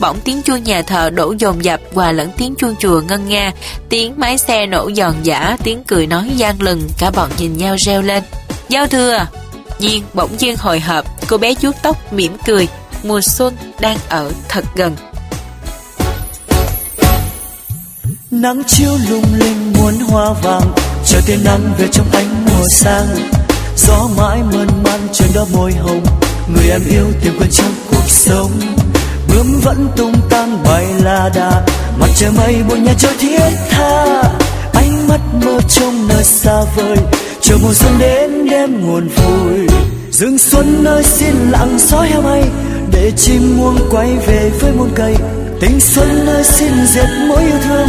S1: Bỗng tiếng chuông nhà thờ đổ dồn dập hòa lẫn tiếng chuông chùa ngân nga, tiếng máy xe nổ giòn giả, tiếng cười nói gian lừng, cả bọn nhìn nhau reo lên. Giao thừa! Nhiên bỗng nhiên hồi hộp, cô bé chuốt tóc mỉm cười, mùa xuân đang ở thật gần.
S2: Nắng chiếu lung linh muôn hoa vàng, chờ tia nắng về trong ánh mùa sang. Gió mãi mơn man trên đó môi hồng, người em yêu tìm quên trong cuộc sống. Bướm vẫn tung tăng bay la đà. Mặt trời mây buồn nhà trôi thiết tha. Ánh mắt mơ trong nơi xa vời. Chờ mùa xuân đến đêm nguồn vui. Rừng xuân nơi xin lặng gió heo bay. Để chim muông quay về với muôn cây. Tình xuân nơi xin dệt mối yêu thương.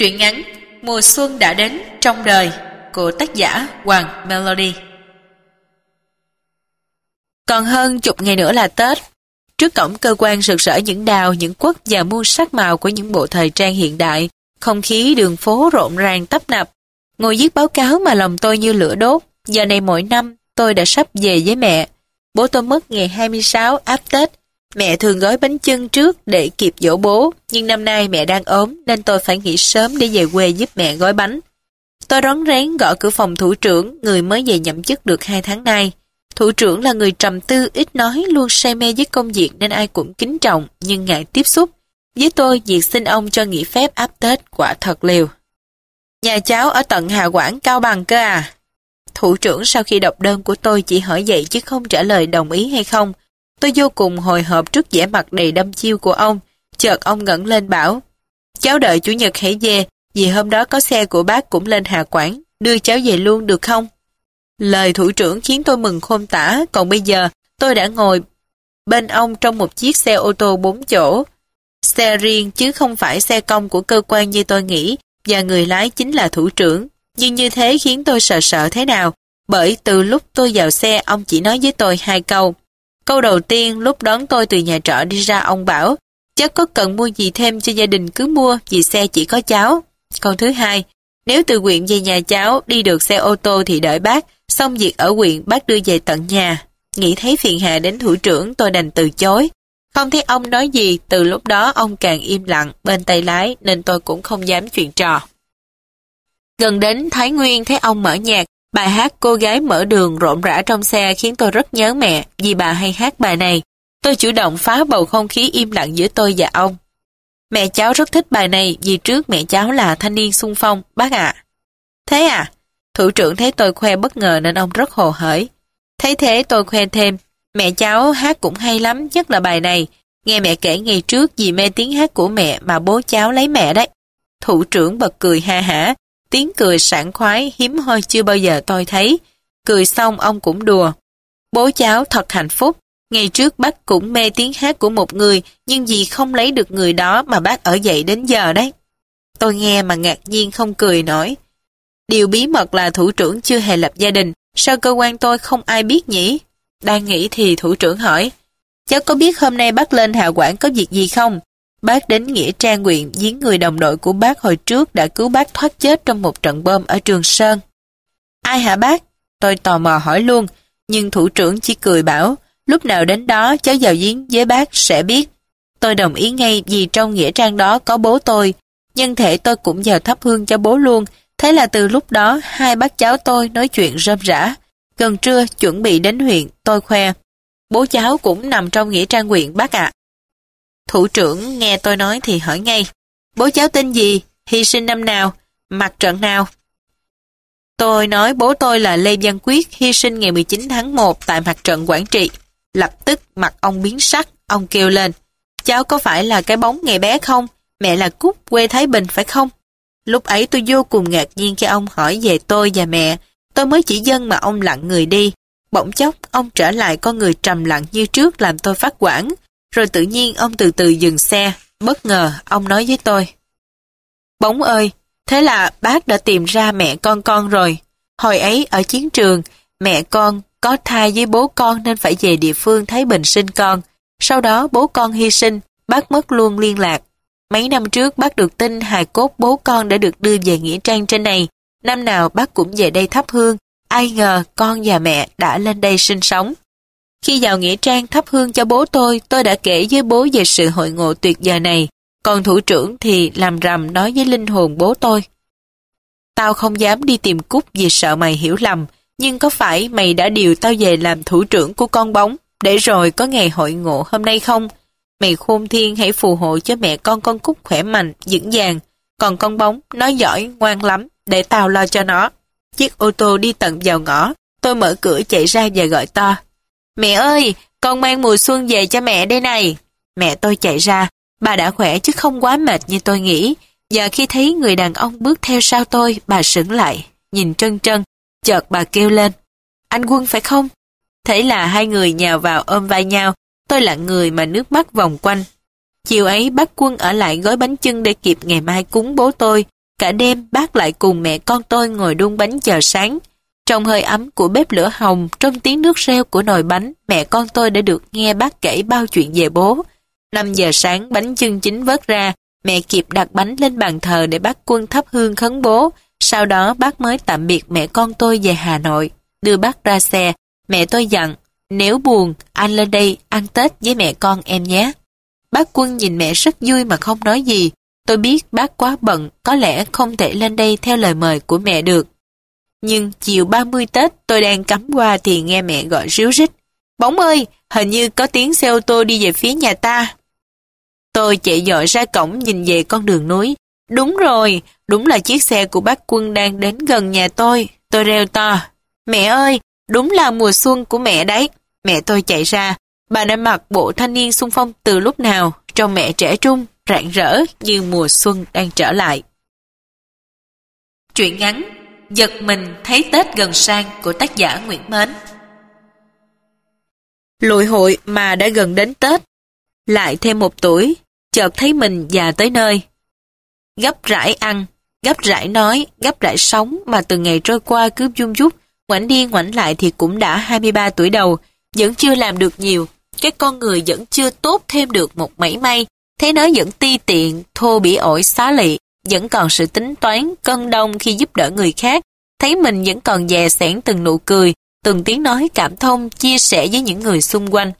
S1: Truyện ngắn Mùa xuân đã đến trong đời của tác giả Hoàng Melody. Còn hơn chục ngày nữa là Tết. Trước cổng cơ quan rực rỡ những đào, những quất và muôn sắc màu của những bộ thời trang hiện đại, không khí đường phố rộn ràng tấp nập. Ngồi viết báo cáo mà lòng tôi như lửa đốt. Giờ này mỗi năm tôi đã sắp về với mẹ. Bố tôi mất ngày 26 áp Tết Mẹ thường gói bánh chưng trước để kịp dỗ bố, nhưng năm nay mẹ đang ốm nên tôi phải nghỉ sớm để về quê giúp mẹ gói bánh. Tôi rón rén gõ cửa phòng thủ trưởng, người mới về nhậm chức được hai tháng nay. Thủ trưởng là người trầm tư, ít nói, luôn say mê với công việc nên ai cũng kính trọng, nhưng ngại tiếp xúc. Với tôi, việc xin ông cho nghỉ phép áp Tết quả thật liều. Nhà cháu ở tận Hà Quảng Cao Bằng cơ à? Thủ trưởng sau khi đọc đơn của tôi chỉ hỏi vậy chứ không trả lời đồng ý hay không, Tôi vô cùng hồi hộp trước vẻ mặt đầy đâm chiêu của ông. Chợt ông ngẩng lên bảo, cháu đợi chủ nhật hãy về, vì hôm đó có xe của bác cũng lên Hà Quảng, đưa cháu về luôn được không? Lời thủ trưởng khiến tôi mừng khôn tả, còn bây giờ tôi đã ngồi bên ông trong một chiếc xe ô tô bốn chỗ. Xe riêng chứ không phải xe công của cơ quan như tôi nghĩ, và người lái chính là thủ trưởng. Nhưng như thế khiến tôi sợ sợ thế nào, bởi từ lúc tôi vào xe ông chỉ nói với tôi hai câu. Câu đầu tiên lúc đón tôi từ nhà trọ đi ra ông bảo chắc có cần mua gì thêm cho gia đình cứ mua vì xe chỉ có cháu. Câu thứ hai, nếu từ huyện về nhà cháu đi được xe ô tô thì đợi bác, xong việc ở huyện bác đưa về tận nhà. Nghĩ thấy phiền hà đến thủ trưởng tôi đành từ chối. Không thấy ông nói gì, từ lúc đó ông càng im lặng bên tay lái nên tôi cũng không dám chuyện trò. Gần đến Thái Nguyên thấy ông mở nhạc, bài hát cô gái mở đường rộn rã trong xe khiến tôi rất nhớ mẹ vì bà hay hát bài này. Tôi chủ động phá bầu không khí im lặng giữa tôi và ông. Mẹ cháu rất thích bài này vì trước mẹ cháu là thanh niên sung phong, bác ạ. Thế à? Thủ trưởng thấy tôi khoe bất ngờ nên ông rất hồ hởi. Thấy thế tôi khoe thêm, mẹ cháu hát cũng hay lắm, nhất là bài này. Nghe mẹ kể ngày trước vì mê tiếng hát của mẹ mà bố cháu lấy mẹ đấy. Thủ trưởng bật cười ha hả, tiếng cười sảng khoái hiếm hoi chưa bao giờ tôi thấy. Cười xong ông cũng đùa. Bố cháu thật hạnh phúc, Ngày trước bác cũng mê tiếng hát của một người, nhưng vì không lấy được người đó mà bác ở dậy đến giờ đấy. Tôi nghe mà ngạc nhiên không cười nổi. Điều bí mật là thủ trưởng chưa hề lập gia đình, sao cơ quan tôi không ai biết nhỉ? Đang nghĩ thì thủ trưởng hỏi, cháu có biết hôm nay bác lên hạ quản có việc gì không? Bác đến Nghĩa Trang nguyện giếng người đồng đội của bác hồi trước đã cứu bác thoát chết trong một trận bom ở Trường Sơn. Ai hả bác? Tôi tò mò hỏi luôn, nhưng thủ trưởng chỉ cười bảo, Lúc nào đến đó cháu vào giếng với bác sẽ biết. Tôi đồng ý ngay vì trong nghĩa trang đó có bố tôi. Nhân thể tôi cũng vào thắp hương cho bố luôn. Thế là từ lúc đó hai bác cháu tôi nói chuyện rơm rã. Gần trưa chuẩn bị đến huyện tôi khoe. Bố cháu cũng nằm trong nghĩa trang huyện bác ạ. Thủ trưởng nghe tôi nói thì hỏi ngay. Bố cháu tên gì? Hy sinh năm nào? Mặt trận nào? Tôi nói bố tôi là Lê Văn Quyết hy sinh ngày 19 tháng 1 tại mặt trận Quảng Trị. Lập tức mặt ông biến sắc, ông kêu lên. Cháu có phải là cái bóng ngày bé không? Mẹ là Cúc quê Thái Bình phải không? Lúc ấy tôi vô cùng ngạc nhiên khi ông hỏi về tôi và mẹ. Tôi mới chỉ dân mà ông lặng người đi. Bỗng chốc, ông trở lại con người trầm lặng như trước làm tôi phát quản. Rồi tự nhiên ông từ từ dừng xe. Bất ngờ, ông nói với tôi. Bóng ơi, thế là bác đã tìm ra mẹ con con rồi. Hồi ấy ở chiến trường, mẹ con có thai với bố con nên phải về địa phương Thái Bình sinh con. Sau đó bố con hy sinh, bác mất luôn liên lạc. Mấy năm trước bác được tin hài cốt bố con đã được đưa về Nghĩa Trang trên này. Năm nào bác cũng về đây thắp hương. Ai ngờ con và mẹ đã lên đây sinh sống. Khi vào Nghĩa Trang thắp hương cho bố tôi, tôi đã kể với bố về sự hội ngộ tuyệt vời này. Còn thủ trưởng thì làm rầm nói với linh hồn bố tôi. Tao không dám đi tìm Cúc vì sợ mày hiểu lầm, nhưng có phải mày đã điều tao về làm thủ trưởng của con bóng để rồi có ngày hội ngộ hôm nay không? Mày khôn thiên hãy phù hộ cho mẹ con con Cúc khỏe mạnh, vững vàng. Còn con bóng, nó giỏi, ngoan lắm, để tao lo cho nó. Chiếc ô tô đi tận vào ngõ, tôi mở cửa chạy ra và gọi to. Mẹ ơi, con mang mùa xuân về cho mẹ đây này. Mẹ tôi chạy ra, bà đã khỏe chứ không quá mệt như tôi nghĩ. giờ khi thấy người đàn ông bước theo sau tôi, bà sững lại, nhìn trân trân, Chợt bà kêu lên, anh Quân phải không? Thế là hai người nhào vào ôm vai nhau, tôi lặng người mà nước mắt vòng quanh. Chiều ấy bác Quân ở lại gói bánh chưng để kịp ngày mai cúng bố tôi. Cả đêm bác lại cùng mẹ con tôi ngồi đun bánh chờ sáng. Trong hơi ấm của bếp lửa hồng, trong tiếng nước reo của nồi bánh, mẹ con tôi đã được nghe bác kể bao chuyện về bố. 5 giờ sáng bánh chưng chín vớt ra, mẹ kịp đặt bánh lên bàn thờ để bác Quân thắp hương khấn bố. Sau đó bác mới tạm biệt mẹ con tôi về Hà Nội, đưa bác ra xe. Mẹ tôi dặn, nếu buồn, anh lên đây ăn Tết với mẹ con em nhé. Bác Quân nhìn mẹ rất vui mà không nói gì. Tôi biết bác quá bận, có lẽ không thể lên đây theo lời mời của mẹ được. Nhưng chiều 30 Tết tôi đang cắm qua thì nghe mẹ gọi ríu rít. Bóng ơi, hình như có tiếng xe ô tô đi về phía nhà ta. Tôi chạy dội ra cổng nhìn về con đường núi. Đúng rồi, đúng là chiếc xe của bác quân đang đến gần nhà tôi. Tôi reo to. Mẹ ơi, đúng là mùa xuân của mẹ đấy. Mẹ tôi chạy ra. Bà đã mặc bộ thanh niên xung phong từ lúc nào, trông mẹ trẻ trung, rạng rỡ như mùa xuân đang trở lại. Chuyện ngắn Giật mình thấy Tết gần sang của tác giả Nguyễn Mến. Lụi hội mà đã gần đến Tết Lại thêm một tuổi Chợt thấy mình già tới nơi. Gấp rãi ăn, gấp rãi nói, gấp rãi sống mà từ ngày trôi qua cứ dung dút, ngoảnh đi ngoảnh lại thì cũng đã 23 tuổi đầu, vẫn chưa làm được nhiều. Cái con người vẫn chưa tốt thêm được một mảy may, thế nó vẫn ti tiện, thô bỉ ổi xá lị, vẫn còn sự tính toán, cân đông khi giúp đỡ người khác, thấy mình vẫn còn dè sẻn từng nụ cười, từng tiếng nói cảm thông, chia sẻ với những người xung quanh.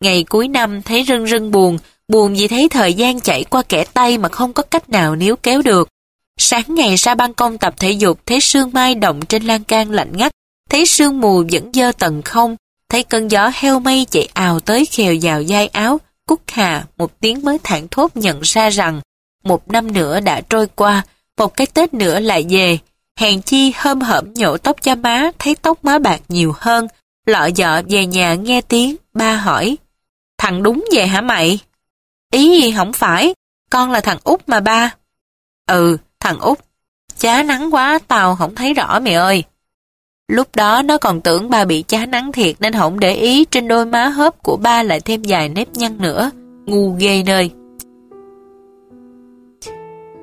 S1: Ngày cuối năm thấy rưng rưng buồn, buồn vì thấy thời gian chảy qua kẻ tay mà không có cách nào níu kéo được. Sáng ngày ra ban công tập thể dục thấy sương mai động trên lan can lạnh ngắt, thấy sương mù vẫn dơ tầng không, thấy cơn gió heo mây chạy ào tới khều vào dai áo, cúc hà một tiếng mới thản thốt nhận ra rằng một năm nữa đã trôi qua, một cái Tết nữa lại về. Hèn chi hơm hởm nhổ tóc cho má, thấy tóc má bạc nhiều hơn, lọ dọ về nhà nghe tiếng, ba hỏi. Thằng đúng về hả mày? Ý gì không phải, con là thằng út mà ba. Ừ, thằng út. Chá nắng quá, tao không thấy rõ mày ơi. Lúc đó nó còn tưởng ba bị chá nắng thiệt nên không để ý trên đôi má hớp của ba lại thêm vài nếp nhăn nữa. Ngu ghê nơi.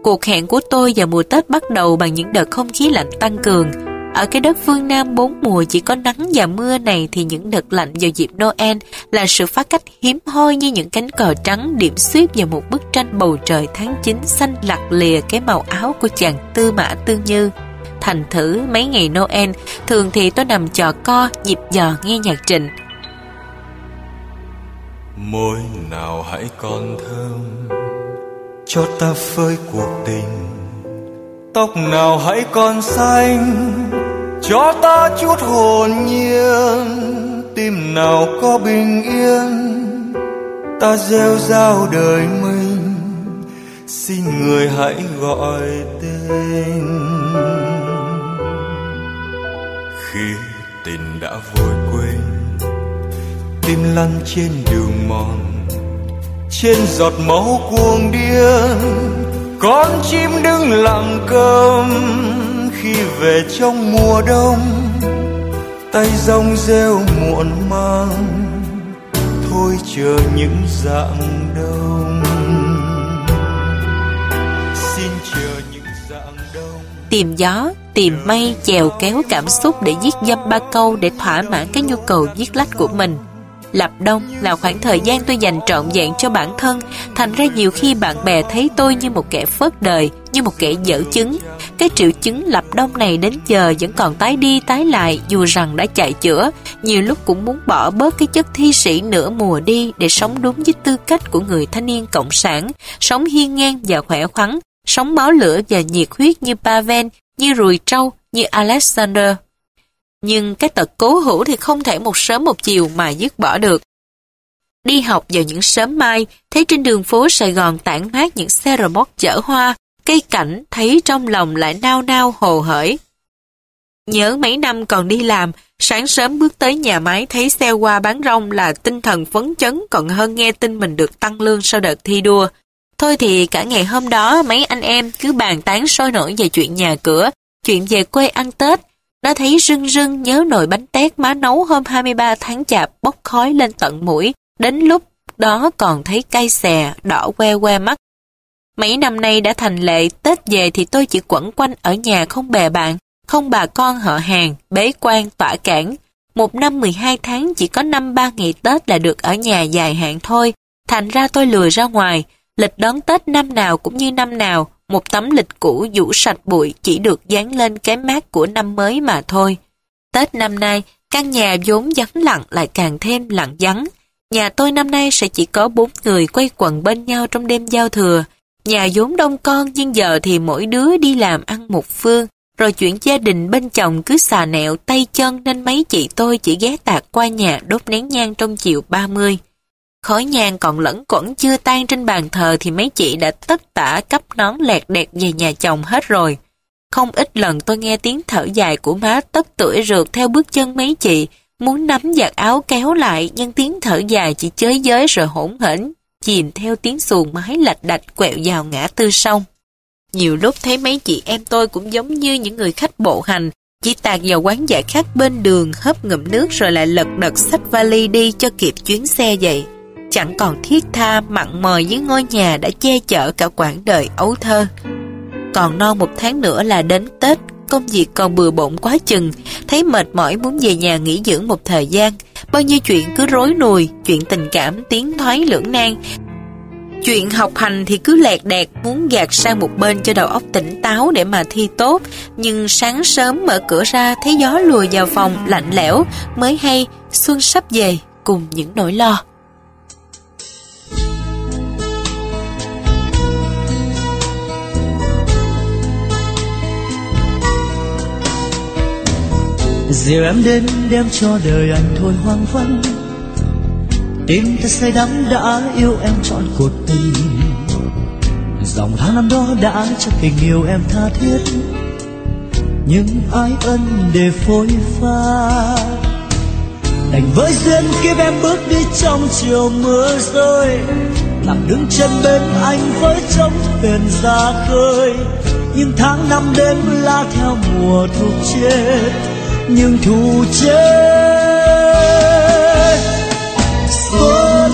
S1: Cuộc hẹn của tôi vào mùa Tết bắt đầu bằng những đợt không khí lạnh tăng cường. Ở cái đất phương Nam bốn mùa chỉ có nắng và mưa này thì những đợt lạnh vào dịp Noel là sự phá cách hiếm hoi như những cánh cờ trắng điểm xuyết vào một bức tranh bầu trời tháng 9 xanh lặt lìa cái màu áo của chàng tư mã tương như. Thành thử mấy ngày Noel, thường thì tôi nằm trò co, nhịp dò nghe nhạc trình
S3: Môi nào hãy còn thơm cho ta phơi cuộc tình. Tóc nào hãy còn xanh, cho ta chút hồn nhiên. Tim nào có bình yên, ta gieo giao đời mình. Xin người hãy gọi tên. Khi tình đã vội quên, tim lăn trên đường mòn trên giọt máu cuồng điên. Con chim đứng lặng cơm khi về trong mùa đông. Tay rong rêu muộn mang, thôi chờ những dạng đông. Xin chờ những dạng đông.
S1: Tìm gió, tìm mây, chèo kéo cảm xúc để viết dâm ba câu để thỏa mãn cái nhu cầu viết lách của mình. Lập đông là khoảng thời gian tôi dành trọn vẹn cho bản thân, thành ra nhiều khi bạn bè thấy tôi như một kẻ phớt đời, như một kẻ dở chứng. Cái triệu chứng lập đông này đến giờ vẫn còn tái đi tái lại dù rằng đã chạy chữa, nhiều lúc cũng muốn bỏ bớt cái chất thi sĩ nửa mùa đi để sống đúng với tư cách của người thanh niên cộng sản, sống hiên ngang và khỏe khoắn, sống máu lửa và nhiệt huyết như Pavel, như Rùi Trâu, như Alexander. Nhưng cái tật cố hữu thì không thể một sớm một chiều mà dứt bỏ được. Đi học vào những sớm mai, thấy trên đường phố Sài Gòn tản mát những xe rờ móc chở hoa, cây cảnh thấy trong lòng lại nao nao hồ hởi. Nhớ mấy năm còn đi làm, sáng sớm bước tới nhà máy thấy xe qua bán rong là tinh thần phấn chấn còn hơn nghe tin mình được tăng lương sau đợt thi đua. Thôi thì cả ngày hôm đó mấy anh em cứ bàn tán sôi nổi về chuyện nhà cửa, chuyện về quê ăn Tết, nó thấy rưng rưng nhớ nồi bánh tét má nấu hôm 23 tháng chạp bốc khói lên tận mũi, đến lúc đó còn thấy cay xè, đỏ que que mắt. Mấy năm nay đã thành lệ, Tết về thì tôi chỉ quẩn quanh ở nhà không bè bạn, không bà con họ hàng, bế quan, tỏa cản. Một năm 12 tháng chỉ có năm ba ngày Tết là được ở nhà dài hạn thôi, thành ra tôi lười ra ngoài, lịch đón Tết năm nào cũng như năm nào, một tấm lịch cũ vũ sạch bụi chỉ được dán lên cái mát của năm mới mà thôi. Tết năm nay, căn nhà vốn vắng lặng lại càng thêm lặng vắng. Nhà tôi năm nay sẽ chỉ có bốn người quay quần bên nhau trong đêm giao thừa. Nhà vốn đông con nhưng giờ thì mỗi đứa đi làm ăn một phương. Rồi chuyện gia đình bên chồng cứ xà nẹo tay chân nên mấy chị tôi chỉ ghé tạc qua nhà đốt nén nhang trong chiều 30. Khói nhang còn lẫn quẩn chưa tan trên bàn thờ thì mấy chị đã tất tả cấp nón lẹt đẹt về nhà chồng hết rồi. Không ít lần tôi nghe tiếng thở dài của má tất tuổi rượt theo bước chân mấy chị, muốn nắm giặt áo kéo lại nhưng tiếng thở dài chỉ chới giới rồi hỗn hển, chìm theo tiếng xuồng mái lạch đạch quẹo vào ngã tư sông. Nhiều lúc thấy mấy chị em tôi cũng giống như những người khách bộ hành, chỉ tạt vào quán giải khác bên đường hớp ngụm nước rồi lại lật đật xách vali đi cho kịp chuyến xe vậy chẳng còn thiết tha mặn mời với ngôi nhà đã che chở cả quãng đời ấu thơ. Còn non một tháng nữa là đến Tết, công việc còn bừa bộn quá chừng, thấy mệt mỏi muốn về nhà nghỉ dưỡng một thời gian. Bao nhiêu chuyện cứ rối nùi, chuyện tình cảm tiến thoái lưỡng nan. Chuyện học hành thì cứ lẹt đẹt muốn gạt sang một bên cho đầu óc tỉnh táo để mà thi tốt. Nhưng sáng sớm mở cửa ra thấy gió lùa vào phòng lạnh lẽo mới hay xuân sắp về cùng những nỗi lo.
S2: Dìu em đến đem cho đời anh thôi hoang vắng. Tim ta say đắm đã yêu em trọn cuộc tình. Dòng tháng năm đó đã cho tình yêu em tha thiết. Nhưng ai ân để phôi pha đành với duyên kiếp em bước đi trong chiều mưa rơi. Lặng đứng chân bên anh với trống thuyền ra khơi. Nhưng tháng năm đêm la theo mùa thuộc chết nhưng thu chết xuân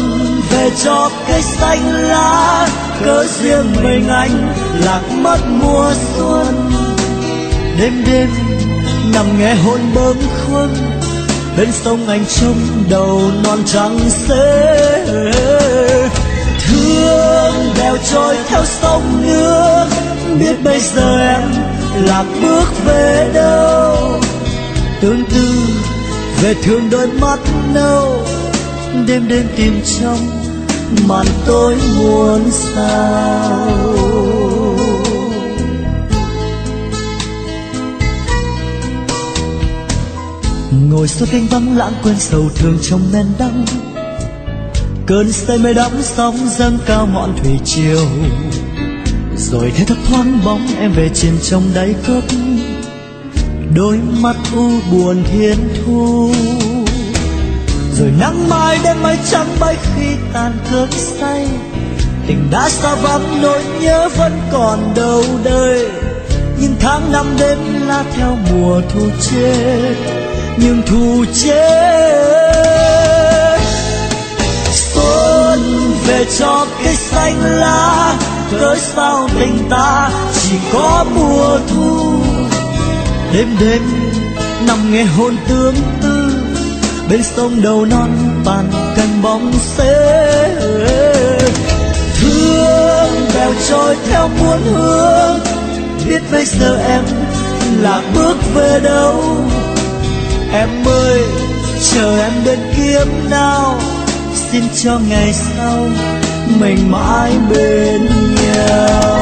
S2: về cho cây xanh lá, cớ riêng mình anh lạc mất mùa xuân. Đêm đêm nằm nghe hôn bơm khuâng, bên sông anh trông đầu non trắng xế. Thương đèo trôi theo sông nước, biết bây giờ em lạc bước về đâu tương tư, về thương đôi mắt nâu, đêm đêm tìm trong màn tối muôn sao. Ngồi sau kênh vắng lãng quên sầu thương trong men đắng, cơn say mê đắm sóng dâng cao ngọn thủy triều. Rồi thấy thấp thoáng bóng em về chìm trong đáy cốc đôi mắt u buồn thiên thu. Rồi nắng mai đêm mai trắng bay khi tàn cơn say. Tình đã xa vắng, nỗi nhớ vẫn còn đâu đây. Nhưng tháng năm đêm la theo mùa thu chết, nhưng thu chết. Xuân về cho cây xanh lá, cớ sao tình ta chỉ có mùa thu? Đêm đêm, nằm nghe hôn tương tư. Bên sông đầu non bàn cành bóng xế. Thương bèo trôi theo muôn hương biết bây giờ em là bước về đâu. Em ơi, chờ em đến kiếm nào. Xin cho ngày sau mình mãi bên nhau.